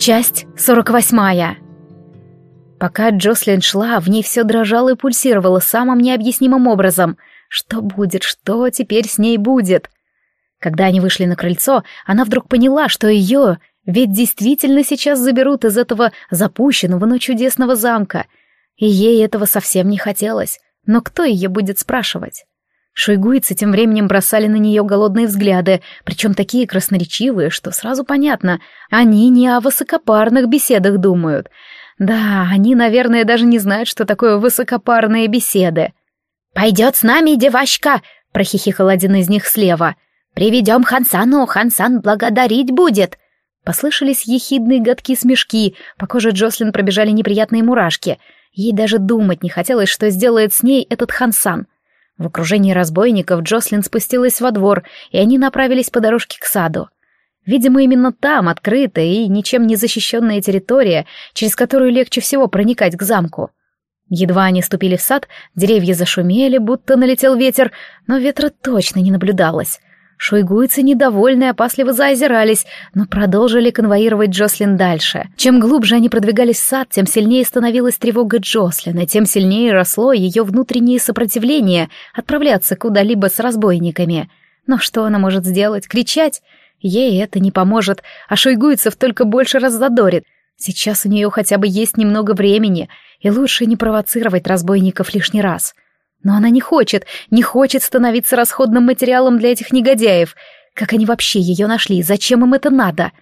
Часть сорок восьмая. Пока Джослин шла, в ней все дрожало и пульсировало самым необъяснимым образом. Что будет, что теперь с ней будет? Когда они вышли на крыльцо, она вдруг поняла, что ее ведь действительно сейчас заберут из этого запущенного, но чудесного замка. И ей этого совсем не хотелось. Но кто ее будет спрашивать? Шуйгуицы тем временем бросали на нее голодные взгляды, причем такие красноречивые, что сразу понятно, они не о высокопарных беседах думают. Да, они, наверное, даже не знают, что такое высокопарные беседы. «Пойдет с нами девашка!» — прохихикал один из них слева. «Приведем Хансану, Хансан благодарить будет!» Послышались ехидные гадкие смешки, по коже Джослин пробежали неприятные мурашки. Ей даже думать не хотелось, что сделает с ней этот Хансан. В окружении разбойников Джослин спустилась во двор, и они направились по дорожке к саду. Видимо, именно там открытая и ничем не защищенная территория, через которую легче всего проникать к замку. Едва они ступили в сад, деревья зашумели, будто налетел ветер, но ветра точно не наблюдалось. Шуйгуйцы, недовольные, опасливо заозирались, но продолжили конвоировать Джослин дальше. Чем глубже они продвигались в сад, тем сильнее становилась тревога Джослин, и тем сильнее росло ее внутреннее сопротивление отправляться куда-либо с разбойниками. Но что она может сделать? Кричать? Ей это не поможет, а шуйгуйцев только больше раззадорит. Сейчас у нее хотя бы есть немного времени, и лучше не провоцировать разбойников лишний раз. — но она не хочет, не хочет становиться расходным материалом для этих негодяев. Как они вообще ее нашли? Зачем им это надо?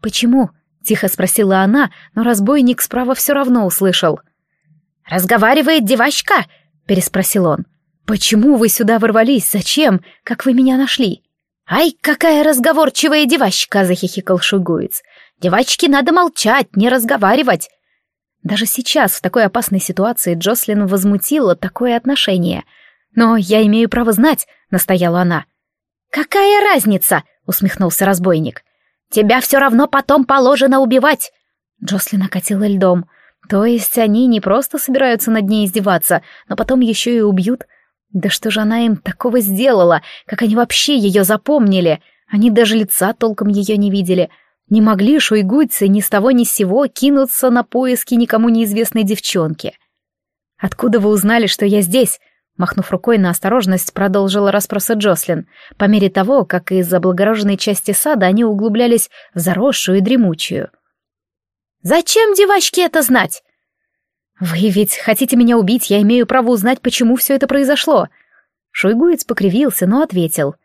Почему? Тихо спросила она, но разбойник справа все равно услышал. «Разговаривает девочка?» — переспросил он. «Почему вы сюда ворвались? Зачем? Как вы меня нашли?» «Ай, какая разговорчивая девочка!» — захихикал шугуец. «Девочке надо молчать, не разговаривать. Даже сейчас, в такой опасной ситуации, Джослин возмутила такое отношение. «Но я имею право знать», — настояла она. «Какая разница?» — усмехнулся разбойник. «Тебя все равно потом положено убивать!» Джослин окатила льдом. То есть они не просто собираются над ней издеваться, но потом еще и убьют? Да что же она им такого сделала? Как они вообще ее запомнили? Они даже лица толком ее не видели. Не могли шуйгуйцы ни с того ни с сего кинуться на поиски никому неизвестной девчонки. «Откуда вы узнали, что я здесь?» Махнув рукой на осторожность, продолжила расспросы Джослин, по мере того, как из облагороженной части сада они углублялись в заросшую и дремучую. «Зачем девочке это знать?» «Вы ведь хотите меня убить, я имею право узнать, почему все это произошло». Шуйгуец покривился, но ответил.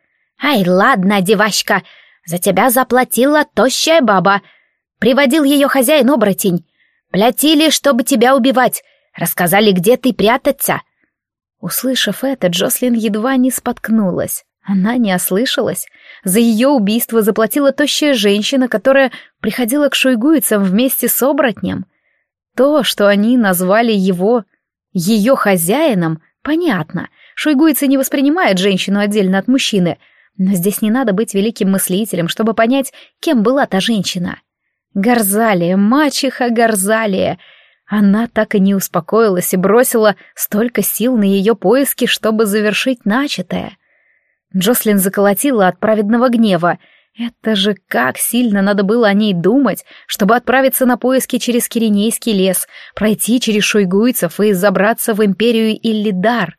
«Ай, ладно, девочка, за тебя заплатила тощая баба. Приводил ее хозяин-оборотень. Платили, чтобы тебя убивать. Рассказали, где ты прятаться. Услышав это, Джослин едва не споткнулась. Она не ослышалась. За ее убийство заплатила тощая женщина, которая приходила к шуйгуицам вместе с оборотнем. То, что они назвали его ее хозяином, понятно. Шуйгуицы не воспринимают женщину отдельно от мужчины — но здесь не надо быть великим мыслителем, чтобы понять, кем была та женщина. Горзалия, мачеха Горзалия. Она так и не успокоилась и бросила столько сил на ее поиски, чтобы завершить начатое. Джослин заколотила от праведного гнева. Это же как сильно надо было о ней думать, чтобы отправиться на поиски через Киренейский лес, пройти через шуйгуйцев и забраться в империю Иллидар.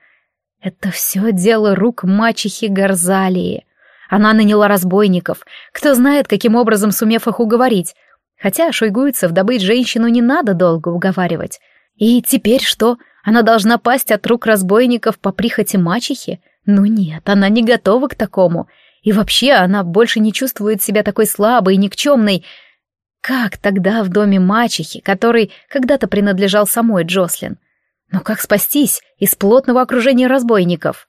Это все дело рук мачехи Горзалии. Она наняла разбойников, кто знает, каким образом сумев их уговорить. Хотя шуйгуйцев добыть женщину не надо долго уговаривать. И теперь что? Она должна пасть от рук разбойников по прихоти мачехи? Ну нет, она не готова к такому. И вообще она больше не чувствует себя такой слабой и никчемной. Как тогда в доме мачехи, который когда-то принадлежал самой Джослин? Но как спастись из плотного окружения разбойников?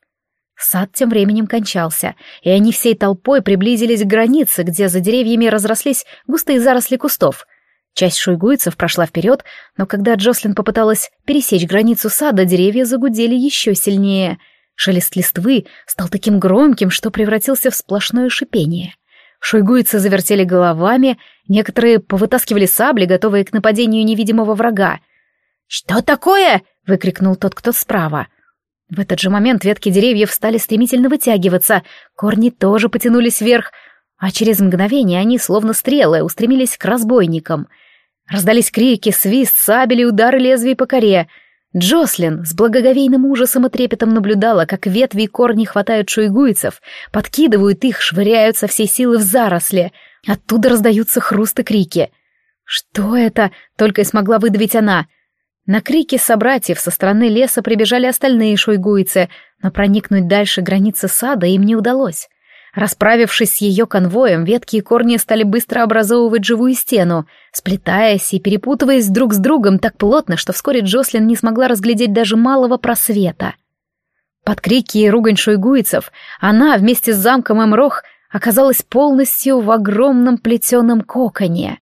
Сад тем временем кончался, и они всей толпой приблизились к границе, где за деревьями разрослись густые заросли кустов. Часть шуйгуйцев прошла вперед, но когда Джослин попыталась пересечь границу сада, деревья загудели еще сильнее. Шелест листвы стал таким громким, что превратился в сплошное шипение. Шуйгуйцы завертели головами, некоторые повытаскивали сабли, готовые к нападению невидимого врага. «Что такое?» — выкрикнул тот, кто справа. В этот же момент ветки деревьев стали стремительно вытягиваться, корни тоже потянулись вверх. а через мгновение они, словно стрелы, устремились к разбойникам. Раздались крики, свист, сабели, удары лезвий по коре. Джослин с благоговейным ужасом и трепетом наблюдала, как ветви и корни хватают шуйгуйцев, подкидывают их, швыряют со всей силы в заросли. Оттуда раздаются хруст и крики. «Что это?» — только и смогла выдавить она. На крики собратьев со стороны леса прибежали остальные шуйгуйцы, но проникнуть дальше границы сада им не удалось. Расправившись с ее конвоем, ветки и корни стали быстро образовывать живую стену, сплетаясь и перепутываясь друг с другом так плотно, что вскоре Джослин не смогла разглядеть даже малого просвета. Под крики и ругань шуйгуйцев она вместе с замком Эмрох оказалась полностью в огромном плетеном коконе.